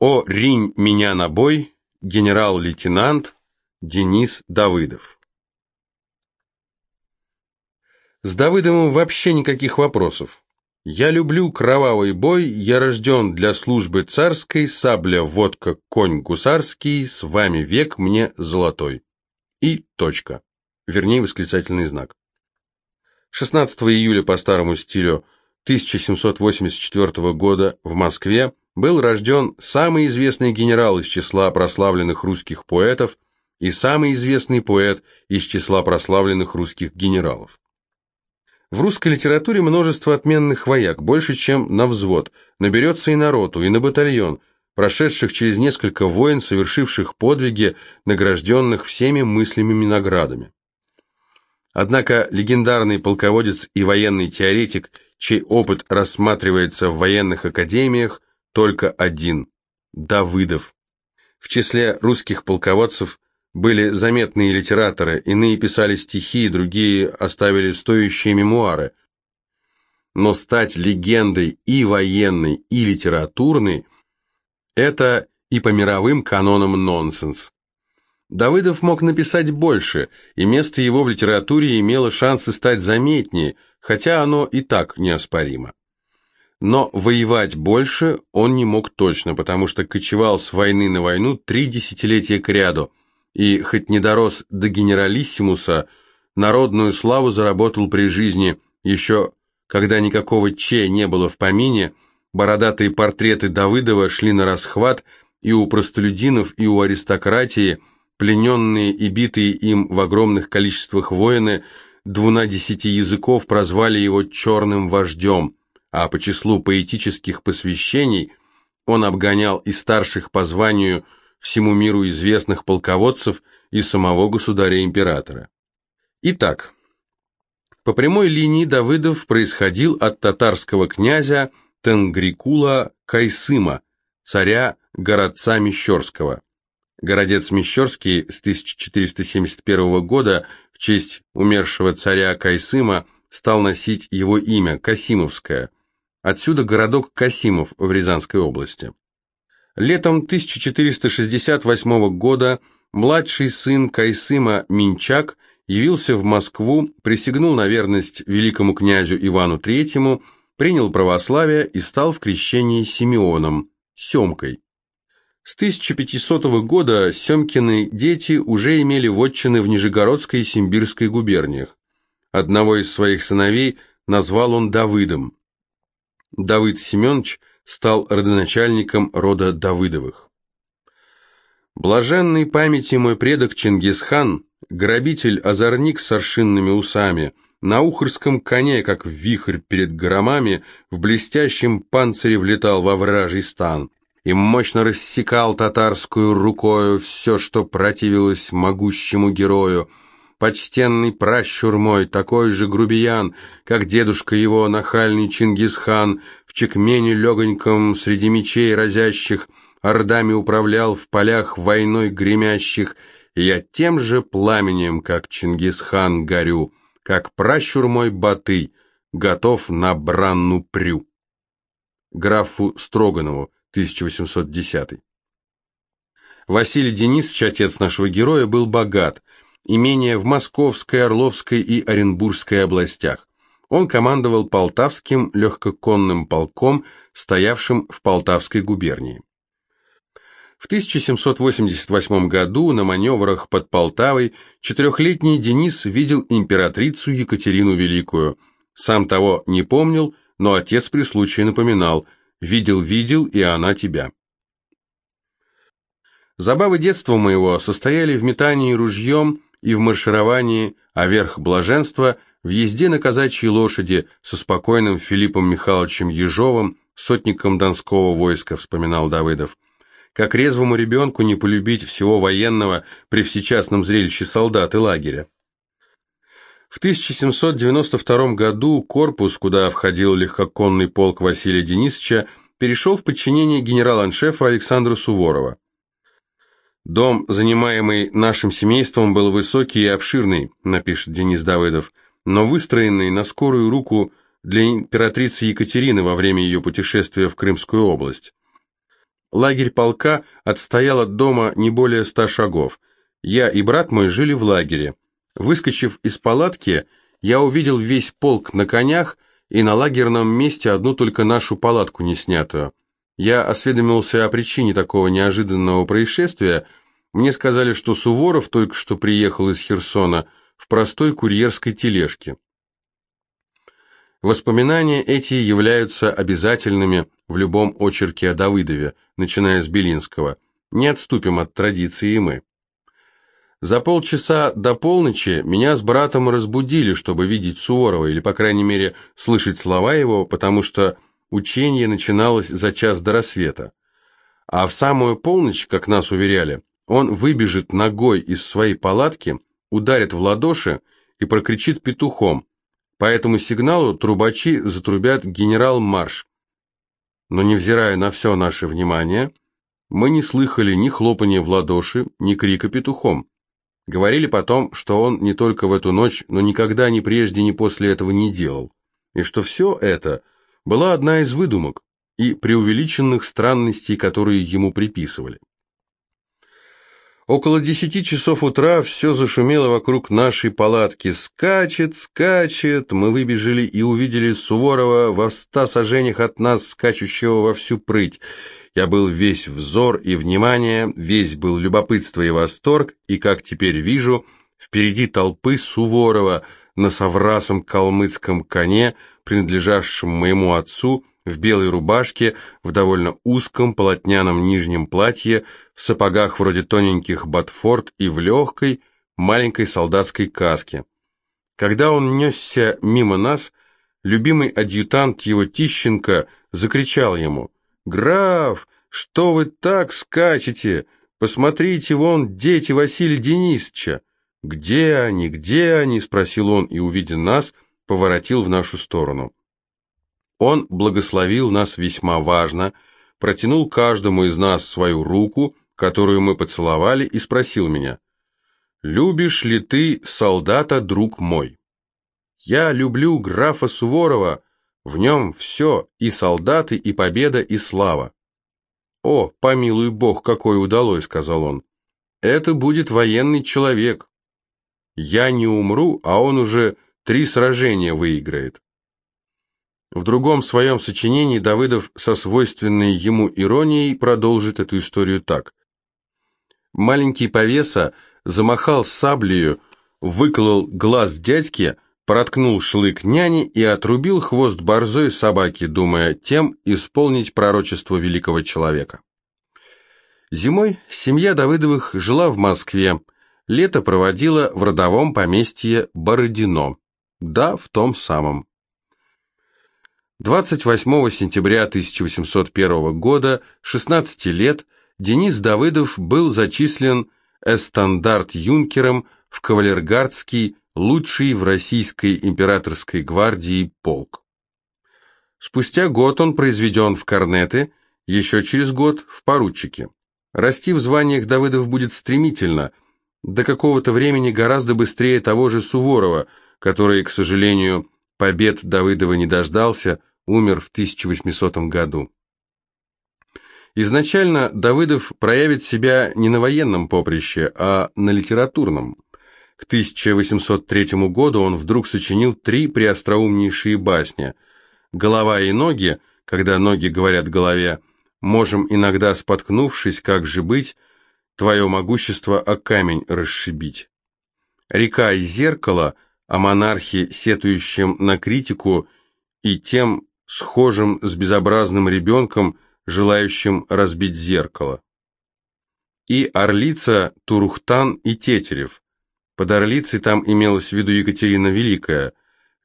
О, ринь меня на бой, генерал-лейтенант Денис Давыдов. С Давыдовым вообще никаких вопросов. Я люблю кровавый бой, я рожден для службы царской, сабля, водка, конь гусарский, с вами век мне золотой. И точка. Вернее, восклицательный знак. 16 июля по старому стилю 1784 года в Москве был рожден самый известный генерал из числа прославленных русских поэтов и самый известный поэт из числа прославленных русских генералов. В русской литературе множество отменных вояк, больше, чем на взвод, наберется и на роту, и на батальон, прошедших через несколько войн, совершивших подвиги, награжденных всеми мыслимыми наградами. Однако легендарный полководец и военный теоретик, чей опыт рассматривается в военных академиях, только один – Давыдов. В числе русских полководцев были заметные литераторы, иные писали стихи, другие оставили стоящие мемуары. Но стать легендой и военной, и литературной – это и по мировым канонам нонсенс. Давыдов мог написать больше, и место его в литературе имело шансы стать заметнее, хотя оно и так неоспоримо. Но воевать больше он не мог точно, потому что кочевал с войны на войну три десятилетия кряду – и, хоть не дорос до генералиссимуса, народную славу заработал при жизни, еще когда никакого Че не было в помине, бородатые портреты Давыдова шли на расхват и у простолюдинов, и у аристократии, плененные и битые им в огромных количествах воины, двунадесяти языков прозвали его «черным вождем», а по числу поэтических посвящений он обгонял и старших по званию – всему миру известных полководцев и самого государя-императора. Итак, по прямой линии Давыдов происходил от татарского князя Тенгрикула Кайсыма, царя городца Мещерского. Городец Мещерский с 1471 года в честь умершего царя Кайсыма стал носить его имя Касимовское. Отсюда городок Касимов в Рязанской области. Летом 1468 года младший сын Кайсыма Минчак явился в Москву, присягнул на верность великому князю Ивану III, принял православие и стал в крещении Симеоном, Семкой. С 1500 года Семкины дети уже имели вотчины в Нижегородской и Симбирской губерниях. Одного из своих сыновей назвал он Давыдом. Давыд Семенович стал родоначальником рода Давыдовых. Блаженной памяти мой предок Чингисхан, грабитель-озорник с аршинными усами, на ухарском коне, как вихрь перед громами, в блестящем панцире влетал во вражий стан и мощно рассекал татарскую рукою все, что противилось могущему герою, почтенный пращур мой, такой же грубиян, как дедушка его, нахальный Чингисхан, в чекмене легоньком среди мечей разящих, ордами управлял в полях войной гремящих, я тем же пламенем, как Чингисхан, горю, как пращур мой Батый, готов на бранну прю. Графу Строганову, 1810 Василий Денисович, отец нашего героя, был богат – имения в Московской, Орловской и Оренбургской областях. Он командовал Полтавским легкоконным полком, стоявшим в Полтавской губернии. В 1788 году на маневрах под Полтавой четырехлетний Денис видел императрицу Екатерину Великую. Сам того не помнил, но отец при случае напоминал «Видел-видел, и она тебя». Забавы детства моего состояли в метании ружьем и в маршировании, а верх блаженства в езде на казачьей лошади со спокойным Филиппом Михайловичем Ежовым, сотником Донского войска, вспоминал Давыдов. Как резвому ребенку не полюбить всего военного при всечастном зрелище солдат и лагеря. В 1792 году корпус, куда входил легкоконный полк Василия Денисовича, перешел в подчинение генерал-аншефа Александра Суворова. Дом, занимаемый нашим семейством, был высокий и обширный, напишет Денис Давыдов, но выстроенный на скорую руку для императрицы Екатерины во время ее путешествия в Крымскую область. лагерь полка отстоял от дома не более ста шагов. Я и брат мой жили в лагере. Выскочив из палатки, я увидел весь полк на конях и на лагерном месте одну только нашу палатку не снятую. Я осведомился о причине такого неожиданного происшествия. Мне сказали, что Суворов только что приехал из Херсона в простой курьерской тележке. Воспоминания эти являются обязательными в любом очерке о Давыдове, начиная с Белинского. Не отступим от традиции и мы. За полчаса до полночи меня с братом разбудили, чтобы видеть Суворова, или, по крайней мере, слышать слова его, потому что учение начиналось за час до рассвета. А в самую полночь, как нас уверяли, он выбежит ногой из своей палатки, ударит в ладоши и прокричит петухом, по этому сигналу трубачи затрубят генерал-марш. Но невзирая на все наше внимание, мы не слыхали ни хлопания в ладоши, ни крика петухом. Говорили потом, что он не только в эту ночь, но никогда ни прежде, ни после этого не делал. И что все это была одна из выдумок и преувеличенных странностей, которые ему приписывали. Около десяти часов утра все зашумело вокруг нашей палатки. Скачет, скачет. Мы выбежали и увидели Суворова во ста сажениях от нас, скачущего во всю прыть. Я был весь взор и внимание, весь был любопытство и восторг, и, как теперь вижу, впереди толпы Суворова на соврасом калмыцком коне, принадлежавшем моему отцу, в белой рубашке, в довольно узком полотняном нижнем платье, в сапогах вроде тоненьких ботфорд и в легкой, маленькой солдатской каске. Когда он несся мимо нас, любимый адъютант его Тищенко закричал ему «Граф, что вы так скачете? Посмотрите, вон дети Василия Денисовича!» «Где они? Где они?» — спросил он и, увидя нас, поворотил в нашу сторону. Он благословил нас весьма важно, протянул каждому из нас свою руку, которую мы поцеловали, и спросил меня, «Любишь ли ты солдата, друг мой?» «Я люблю графа Суворова, в нем все, и солдаты, и победа, и слава». «О, помилуй бог, какой удалой», — сказал он. «Это будет военный человек. Я не умру, а он уже три сражения выиграет». В другом своем сочинении Давыдов со свойственной ему иронией продолжит эту историю так. Маленький повеса замахал саблею, выколол глаз дядьке, проткнул шлык няни и отрубил хвост борзой собаки, думая тем исполнить пророчество великого человека. Зимой семья Давыдовых жила в Москве, лето проводила в родовом поместье Бородино. Да, в том самом. 28 сентября 1801 года, 16 лет, Денис Давыдов был зачислен эстандарт-юнкером в кавалергардский, лучший в российской императорской гвардии полк. Спустя год он произведен в корнеты, еще через год в поручики. Расти в званиях Давыдов будет стремительно, до какого-то времени гораздо быстрее того же Суворова, который, к сожалению, побед Давыдова не дождался, умер в 1800 году. Изначально Давыдов проявит себя не на военном поприще, а на литературном. К 1803 году он вдруг сочинил три преостроумнейшие басни «Голова и ноги», когда ноги говорят голове, «Можем иногда, споткнувшись, как же быть, твое могущество о камень расшибить». «Река и зеркало» о монархе, сетующем на критику и тем схожим с безобразным ребенком, желающим разбить зеркало. И Орлица, Турухтан и Тетерев. Под Орлицей там имелась в виду Екатерина Великая,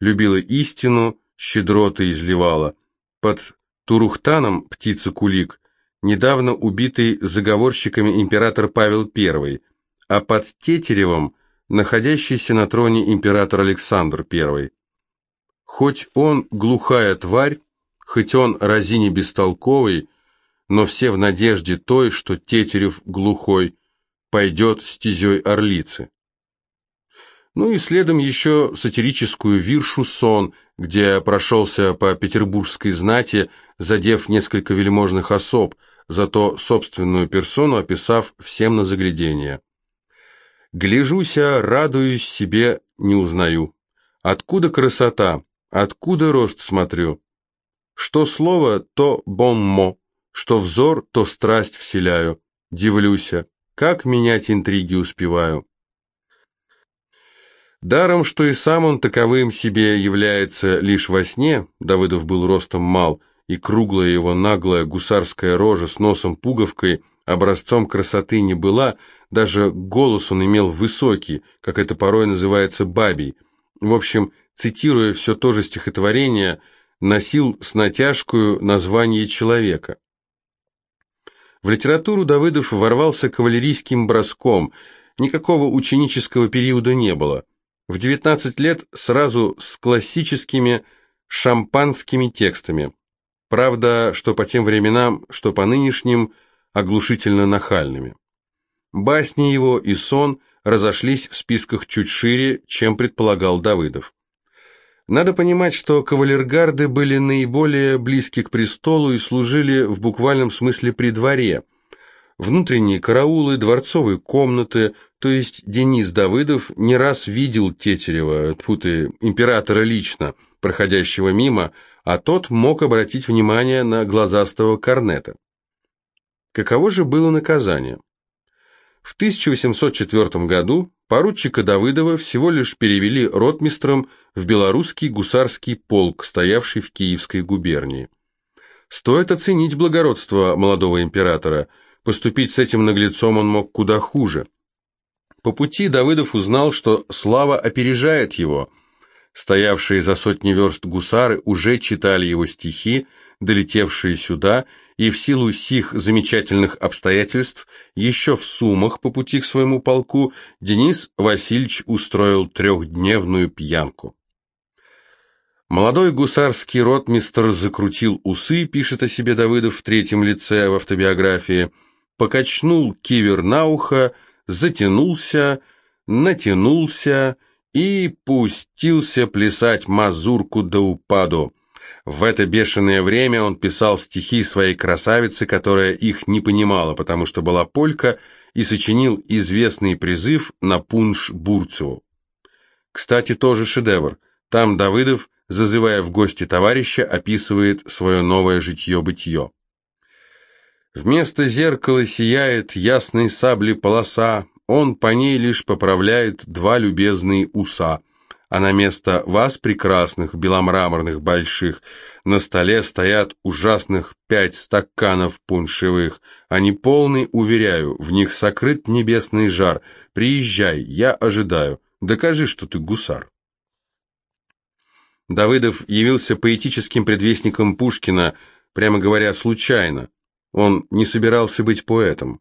любила истину, щедроты изливала. Под Турухтаном, птица Кулик, недавно убитый заговорщиками император Павел I, а под Тетеревым находящийся на троне император Александр I. Хоть он глухая тварь, хоть он разине бестолковый, но все в надежде той, что Тетерев глухой пойдет стезей орлицы. Ну и следом еще сатирическую виршу «Сон», где прошелся по петербургской знати, задев несколько вельможных особ, зато собственную персону описав всем на заглядение. «Гляжуся, радуюсь себе, не узнаю. Откуда красота, откуда рост смотрю? Что слово, то боммо, что взор, то страсть вселяю. Дивлюся, как менять интриги успеваю». Даром, что и сам он таковым себе является лишь во сне, Давыдов был ростом мал, и круглая его наглая гусарская рожа с носом-пуговкой образцом красоты не была, даже голос он имел высокий, как это порой называется бабий. В общем, цитируя все то же стихотворение, носил с натяжкою название человека. В литературу Давыдов ворвался кавалерийским броском, никакого ученического периода не было – в 19 лет сразу с классическими шампанскими текстами. Правда, что по тем временам, что по нынешним, оглушительно нахальными. Басни его и сон разошлись в списках чуть шире, чем предполагал Давыдов. Надо понимать, что кавалергарды были наиболее близки к престолу и служили в буквальном смысле при дворе. Внутренние караулы, дворцовые комнаты, то есть Денис Давыдов не раз видел Тетерева, тьфу ты, императора лично, проходящего мимо, а тот мог обратить внимание на глазастого корнета. Каково же было наказание? В 1804 году поручика Давыдова всего лишь перевели ротмистром в белорусский гусарский полк, стоявший в Киевской губернии. Стоит оценить благородство молодого императора, поступить с этим наглецом он мог куда хуже. По пути Давыдов узнал, что слава опережает его. Стоявшие за сотни верст гусары уже читали его стихи, долетевшие сюда, и в силу сих замечательных обстоятельств еще в Сумах по пути к своему полку Денис Васильевич устроил трехдневную пьянку. Молодой гусарский ротмистр закрутил усы, пишет о себе Давыдов в третьем лице в автобиографии, покачнул кивер на ухо, затянулся, натянулся и пустился плясать мазурку до упаду. В это бешеное время он писал стихи своей красавицы, которая их не понимала, потому что была полька, и сочинил известный призыв на пунш Бурцеву. Кстати, тоже шедевр. Там Давыдов, зазывая в гости товарища, описывает свое новое житье-бытие. Вместо зеркала сияет ясной сабли полоса, он по ней лишь поправляет два любезные уса, а на место вас, прекрасных, беломраморных, больших, на столе стоят ужасных пять стаканов пуншевых. Они полны, уверяю, в них сокрыт небесный жар. Приезжай, я ожидаю. Докажи, что ты гусар. Давыдов явился поэтическим предвестником Пушкина, прямо говоря, случайно. Он не собирался быть поэтом.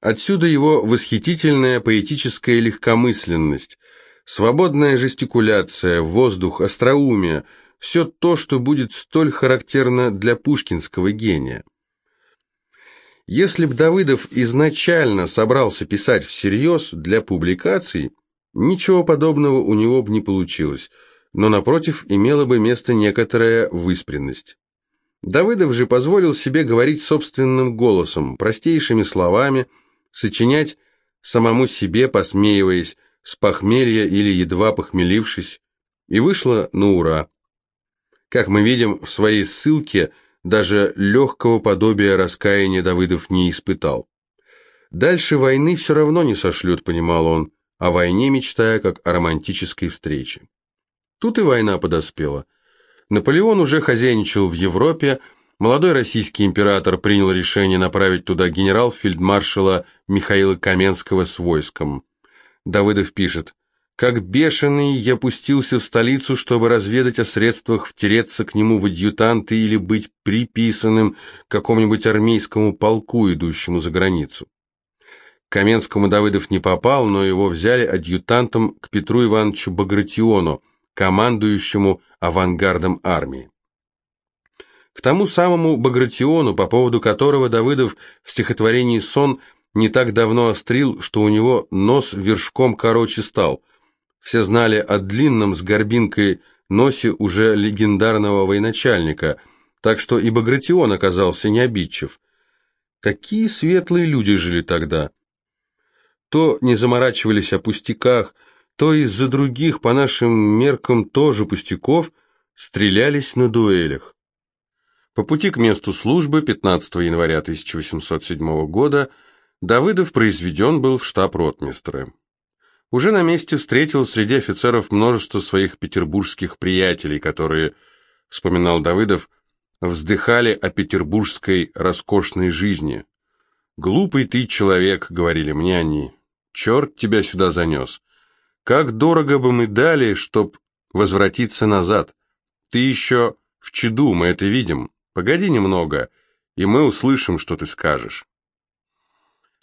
Отсюда его восхитительная поэтическая легкомысленность, свободная жестикуляция, воздух, остроумие – все то, что будет столь характерно для пушкинского гения. Если б Давыдов изначально собрался писать всерьез для публикаций, ничего подобного у него бы не получилось, но напротив имела бы место некоторая выспренность. Давыдов же позволил себе говорить собственным голосом, простейшими словами, сочинять самому себе, посмеиваясь, с похмелья или едва похмелившись, и вышло на ура. Как мы видим, в своей ссылке даже легкого подобия раскаяния Давыдов не испытал. Дальше войны все равно не сошлют, понимал он, о войне мечтая, как о романтической встрече. Тут и война подоспела – Наполеон уже хозяйничал в Европе, молодой российский император принял решение направить туда генерал-фельдмаршала Михаила Каменского с войском. Давыдов пишет, «Как бешеный я пустился в столицу, чтобы разведать о средствах втереться к нему в адъютанты или быть приписанным к какому-нибудь армейскому полку, идущему за границу». К Каменскому Давыдов не попал, но его взяли адъютантом к Петру Ивановичу Багратиону, командующему авангардом армии. К тому самому Багратиону, по поводу которого Давыдов в стихотворении «Сон» не так давно острил, что у него нос вершком короче стал. Все знали о длинном с горбинкой носе уже легендарного военачальника, так что и Багратион оказался необидчив. Какие светлые люди жили тогда! То не заморачивались о пустяках, то из-за других, по нашим меркам тоже пустяков, стрелялись на дуэлях. По пути к месту службы 15 января 1807 года Давыдов произведен был в штаб ротмистра. Уже на месте встретил среди офицеров множество своих петербургских приятелей, которые, вспоминал Давыдов, вздыхали о петербургской роскошной жизни. «Глупый ты человек», — говорили мне они, — «черт тебя сюда занес. Как дорого бы мы дали, чтоб возвратиться назад. Ты еще в чаду, мы это видим. Погоди немного, и мы услышим, что ты скажешь».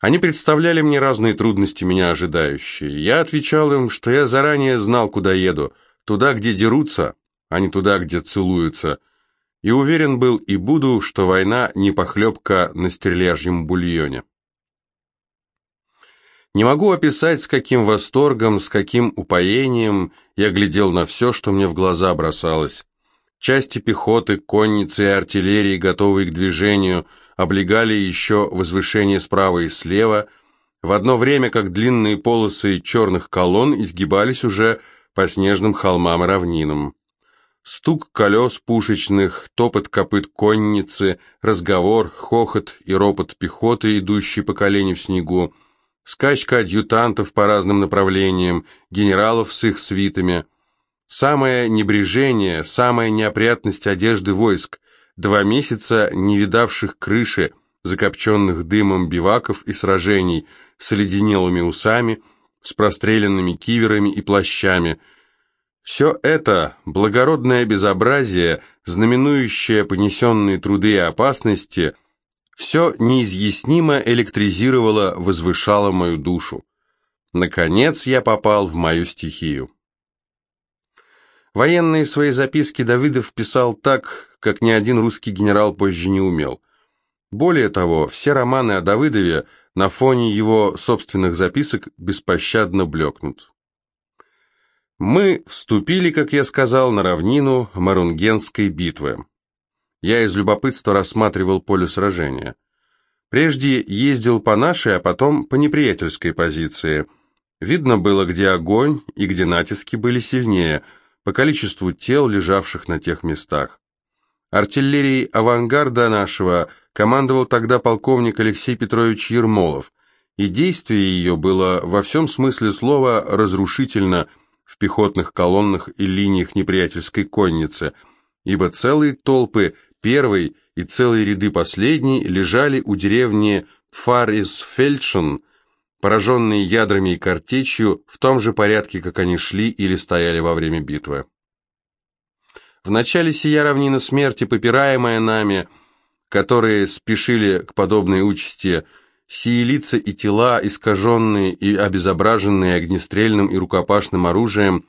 Они представляли мне разные трудности, меня ожидающие. Я отвечал им, что я заранее знал, куда еду, туда, где дерутся, а не туда, где целуются, и уверен был и буду, что война не похлебка на стерляжьем бульоне. Не могу описать, с каким восторгом, с каким упоением я глядел на все, что мне в глаза бросалось. Части пехоты, конницы и артиллерии, готовые к движению, облегали еще возвышение справа и слева, в одно время как длинные полосы черных колонн изгибались уже по снежным холмам и равнинам. Стук колес пушечных, топот копыт конницы, разговор, хохот и ропот пехоты, идущей по колени в снегу, скачка адъютантов по разным направлениям, генералов с их свитами. Самое небрежение, самая неопрятность одежды войск, два месяца не видавших крыши, закопченных дымом биваков и сражений, с оледенелыми усами, с простреленными киверами и плащами – все это благородное безобразие, знаменующее понесенные труды и опасности, все неизъяснимо электризировало, возвышало мою душу. Наконец я попал в мою стихию. Военные свои записки Давыдов писал так, как ни один русский генерал позже не умел. Более того, все романы о Давыдове на фоне его собственных записок беспощадно блекнут. Мы вступили, как я сказал, на равнину Марунгенской битвы. Я из любопытства рассматривал поле сражения. Прежде ездил по нашей, а потом по неприятельской позиции. Видно было, где огонь и где натиски были сильнее, по количеству тел, лежавших на тех местах. Артиллерией авангарда нашего командовал тогда полковник Алексей Петрович Ермолов, и действие ее было во всем смысле слова разрушительно – в пехотных колоннах и линиях неприятельской конницы, ибо целые толпы первой и целые ряды последней лежали у деревни Фарисфельдшен, пораженные ядрами и картечью в том же порядке, как они шли или стояли во время битвы. В начале сия равнина смерти, попираемая нами, которые спешили к подобной участи, Сии лица и тела, искаженные и обезображенные огнестрельным и рукопашным оружием,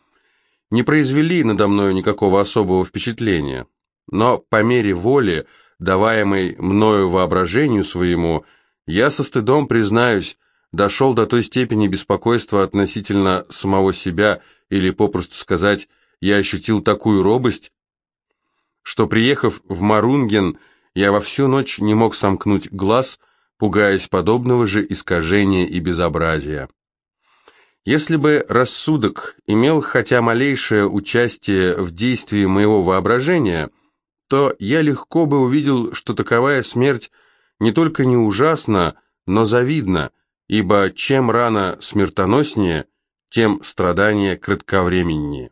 не произвели надо мною никакого особого впечатления. Но по мере воли, даваемой мною воображению своему, я со стыдом, признаюсь, дошел до той степени беспокойства относительно самого себя, или, попросту сказать, я ощутил такую робость, что, приехав в Марунген, я во всю ночь не мог сомкнуть глаз, пугаясь подобного же искажения и безобразия. Если бы рассудок имел хотя малейшее участие в действии моего воображения, то я легко бы увидел, что таковая смерть не только не ужасна, но завидна, ибо чем рано смертоноснее, тем страдание кратковременнее.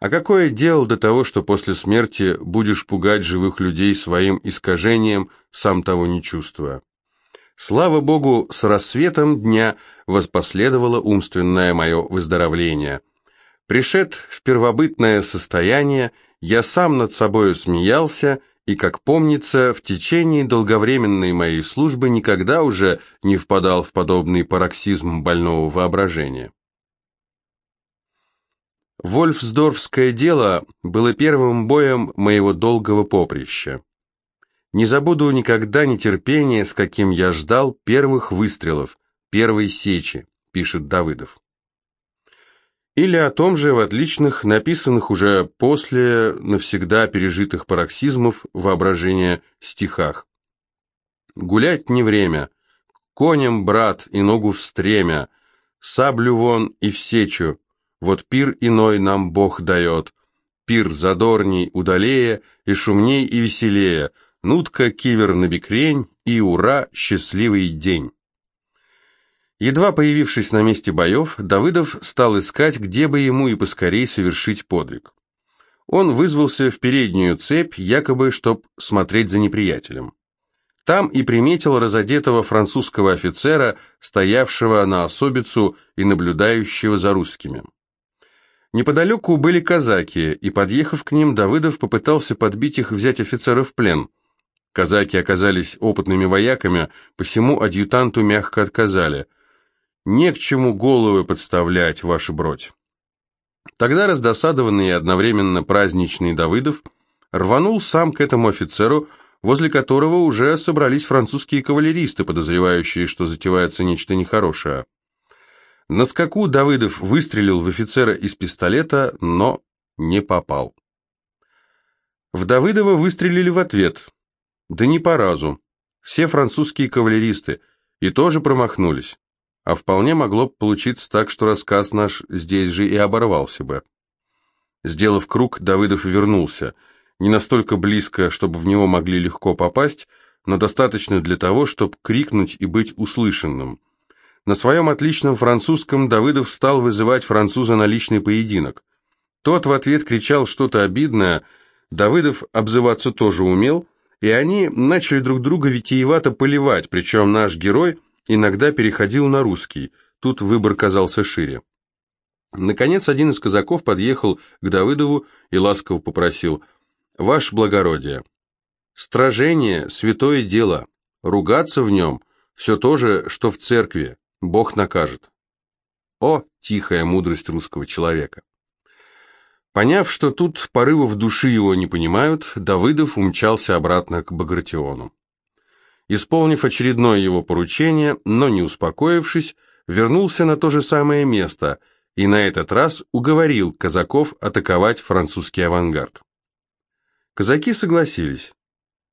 А какое дело до того, что после смерти будешь пугать живых людей своим искажением, сам того не чувствуя? Слава Богу, с рассветом дня воспоследовало умственное мое выздоровление. Пришед в первобытное состояние, я сам над собою смеялся и, как помнится, в течение долговременной моей службы никогда уже не впадал в подобный пароксизм больного воображения. Вольфсдорфское дело было первым боем моего долгого поприща. Не забуду никогда нетерпения, с каким я ждал первых выстрелов, первой сечи, пишет Давыдов. Или о том же в отличных, написанных уже после навсегда пережитых пароксизмов воображения стихах. Гулять не время. Конем, брат, и ногу в стремя. Саблю вон и в сечу. Вот пир иной нам Бог дает. Пир задорней, удалее, и шумней, и веселее. Нутка, кивер на бекрень, и ура, счастливый день. Едва появившись на месте боев, Давыдов стал искать, где бы ему и поскорей совершить подвиг. Он вызвался в переднюю цепь, якобы, чтоб смотреть за неприятелем. Там и приметил разодетого французского офицера, стоявшего на особицу и наблюдающего за русскими. Неподалеку были казаки, и, подъехав к ним, Давыдов попытался подбить их взять офицера в плен. Казаки оказались опытными вояками, посему адъютанту мягко отказали – не к чему головы подставлять, ваша бродь. Тогда раздосадованный и одновременно праздничный Давыдов рванул сам к этому офицеру, возле которого уже собрались французские кавалеристы, подозревающие, что затевается нечто нехорошее. На скаку Давыдов выстрелил в офицера из пистолета, но не попал. В Давыдова выстрелили в ответ. Да не по разу. Все французские кавалеристы и тоже промахнулись. А вполне могло получиться так, что рассказ наш здесь же и оборвался бы. Сделав круг, Давыдов вернулся. Не настолько близко, чтобы в него могли легко попасть, но достаточно для того, чтобы крикнуть и быть услышанным. На своем отличном французском Давыдов стал вызывать француза на личный поединок. Тот в ответ кричал что-то обидное, Давыдов обзываться тоже умел, и они начали друг друга витиевато поливать, причем наш герой – иногда переходил на русский, тут выбор казался шире. Наконец один из казаков подъехал к Давыдову и ласково попросил «Ваше благородие, стражение – святое дело, ругаться в нем – все то же, что в церкви, Бог накажет». О, тихая мудрость русского человека! Поняв, что тут порывов души его не понимают, Давыдов умчался обратно к Багратиону. Исполнив очередное его поручение, но не успокоившись, вернулся на то же самое место и на этот раз уговорил казаков атаковать французский авангард. Казаки согласились.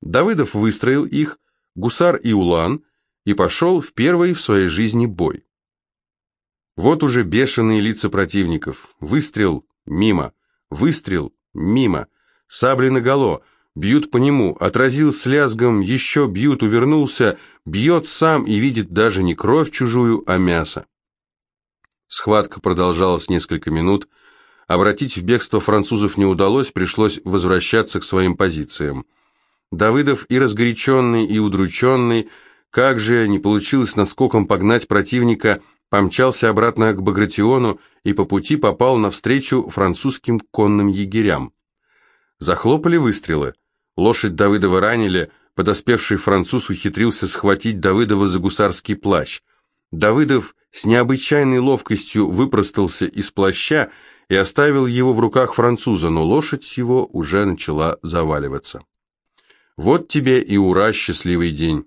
Давыдов выстроил их, гусар и улан, и пошел в первый в своей жизни бой. Вот уже бешеные лица противников. Выстрел мимо, выстрел мимо, сабли наголо — Бьют по нему, отразил с лязгом, еще бьют, увернулся, бьет сам и видит даже не кровь чужую, а мясо. Схватка продолжалась несколько минут. Обратить в бегство французов не удалось, пришлось возвращаться к своим позициям. Давыдов и разгоряченный, и удрученный, как же не получилось наскоком погнать противника, помчался обратно к Багратиону и по пути попал навстречу французским конным егерям. Захлопали выстрелы. Лошадь Давыдова ранили, подоспевший француз ухитрился схватить Давыдова за гусарский плащ. Давыдов с необычайной ловкостью выпростался из плаща и оставил его в руках француза, но лошадь его уже начала заваливаться. Вот тебе и ура, счастливый день.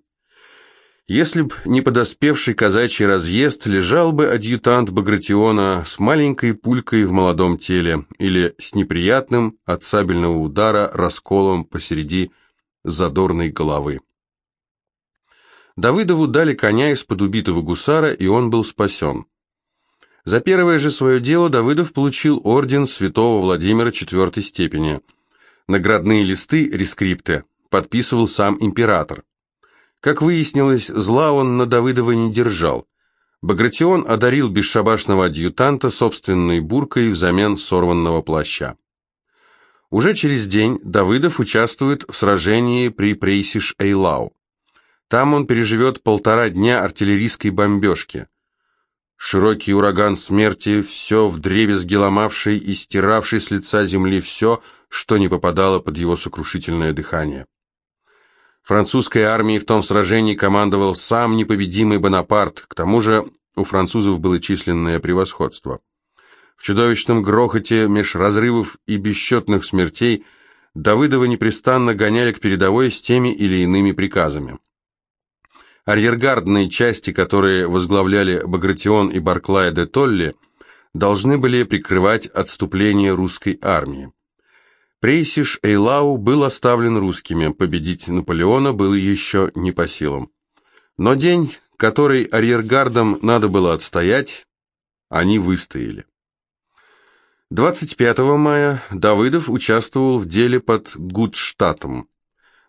Если б не подоспевший казачий разъезд, лежал бы адъютант Багратиона с маленькой пулькой в молодом теле или с неприятным от сабельного удара расколом посреди задорной головы. Давыдову дали коня из-под убитого гусара, и он был спасен. За первое же свое дело Давыдов получил орден святого Владимира четвертой степени. Наградные листы, рескрипты, подписывал сам император. Как выяснилось, зла он на Давыдова не держал. Багратион одарил бесшабашного адъютанта собственной буркой взамен сорванного плаща. Уже через день Давыдов участвует в сражении при Прейсиш-Эйлау. Там он переживет полтора дня артиллерийской бомбежки. Широкий ураган смерти, все вдребезги ломавший и стиравший с лица земли все, что не попадало под его сокрушительное дыхание. Французской армией в том сражении командовал сам непобедимый Бонапарт, к тому же у французов было численное превосходство. В чудовищном грохоте меж разрывов и бесчетных смертей Давыдова непрестанно гоняли к передовой с теми или иными приказами. Арьергардные части, которые возглавляли Багратион и Барклай де Толли, должны были прикрывать отступление русской армии. Прейсиш Эйлау был оставлен русскими, победить Наполеона было еще не по силам. Но день, который арьергардам надо было отстоять, они выстояли. 25 мая Давыдов участвовал в деле под Гудштатом.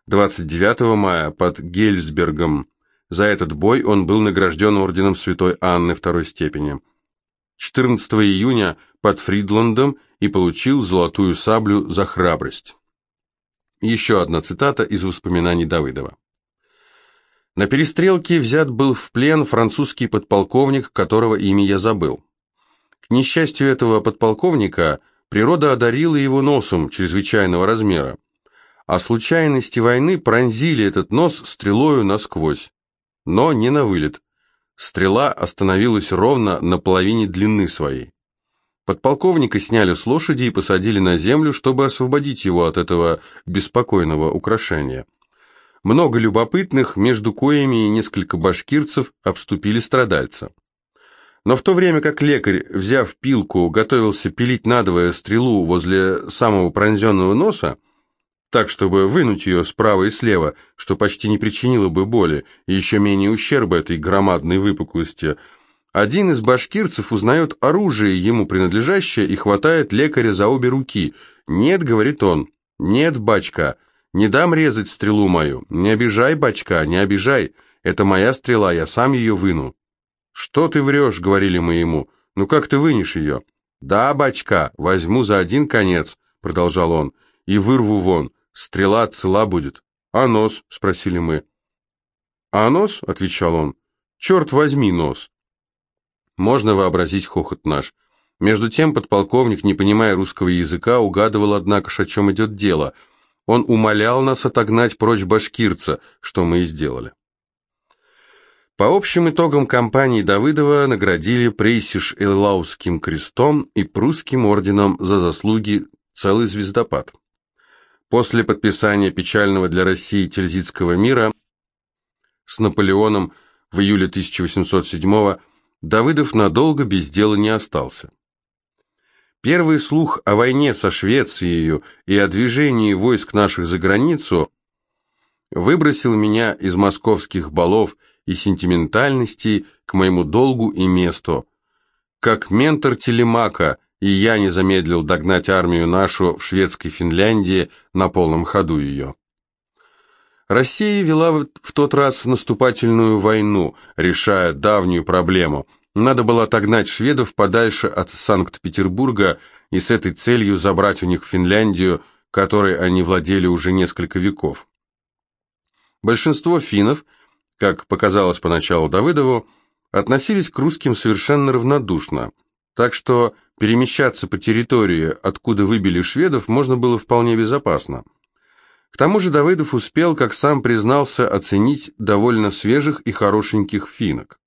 29 мая под Гельсбергом. За этот бой он был награжден орденом Святой Анны второй степени. 14 июня под Фридландом и получил золотую саблю за храбрость. Еще одна цитата из воспоминаний Давыдова. На перестрелке взят был в плен французский подполковник, которого имя я забыл. К несчастью этого подполковника, природа одарила его носом чрезвычайного размера, а случайности войны пронзили этот нос стрелою насквозь, но не на вылет. Стрела остановилась ровно на половине длины своей. Подполковника сняли с лошади и посадили на землю, чтобы освободить его от этого беспокойного украшения. Много любопытных, между коями и несколько башкирцев, обступили страдальца. Но в то время как лекарь, взяв пилку, готовился пилить надвое стрелу возле самого пронзенного носа, так, чтобы вынуть ее справа и слева, что почти не причинило бы боли и еще менее ущерба этой громадной выпуклости, один из башкирцев узнает оружие ему принадлежащее и хватает лекаря за обе руки. «Нет», — говорит он, — «нет, бачка, не дам резать стрелу мою. Не обижай, бачка, не обижай. Это моя стрела, я сам ее выну». «Что ты врешь?» — говорили мы ему. «Ну как ты вынешь ее?» «Да, бачка, возьму за один конец», — продолжал он, — «и вырву вон. Стрела цела будет». «А нос?» — спросили мы. «А нос?» — отвечал он. «Черт возьми нос». Можно вообразить хохот наш. Между тем подполковник, не понимая русского языка, угадывал, однако, о чем идет дело — он умолял нас отогнать прочь башкирца, что мы и сделали. По общим итогам кампании Давыдова наградили Прейсиш Эллаусским крестом и прусским орденом за заслуги целый звездопад. После подписания печального для России Тильзитского мира с Наполеоном в июле 1807 Давыдов надолго без дела не остался. Первый слух о войне со Швецией и о движении войск наших за границу выбросил меня из московских балов и сентиментальностей к моему долгу и месту. Как ментор Телемака, и я не замедлил догнать армию нашу в шведской Финляндии на полном ходу ее. Россия вела в тот раз наступательную войну, решая давнюю проблему – надо было отогнать шведов подальше от Санкт-Петербурга и с этой целью забрать у них Финляндию, которой они владели уже несколько веков. Большинство финнов, как показалось поначалу Давыдову, относились к русским совершенно равнодушно, так что перемещаться по территории, откуда выбили шведов, можно было вполне безопасно. К тому же Давыдов успел, как сам признался, оценить довольно свежих и хорошеньких финок.